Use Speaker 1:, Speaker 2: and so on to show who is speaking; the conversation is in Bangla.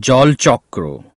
Speaker 1: জলচক্র।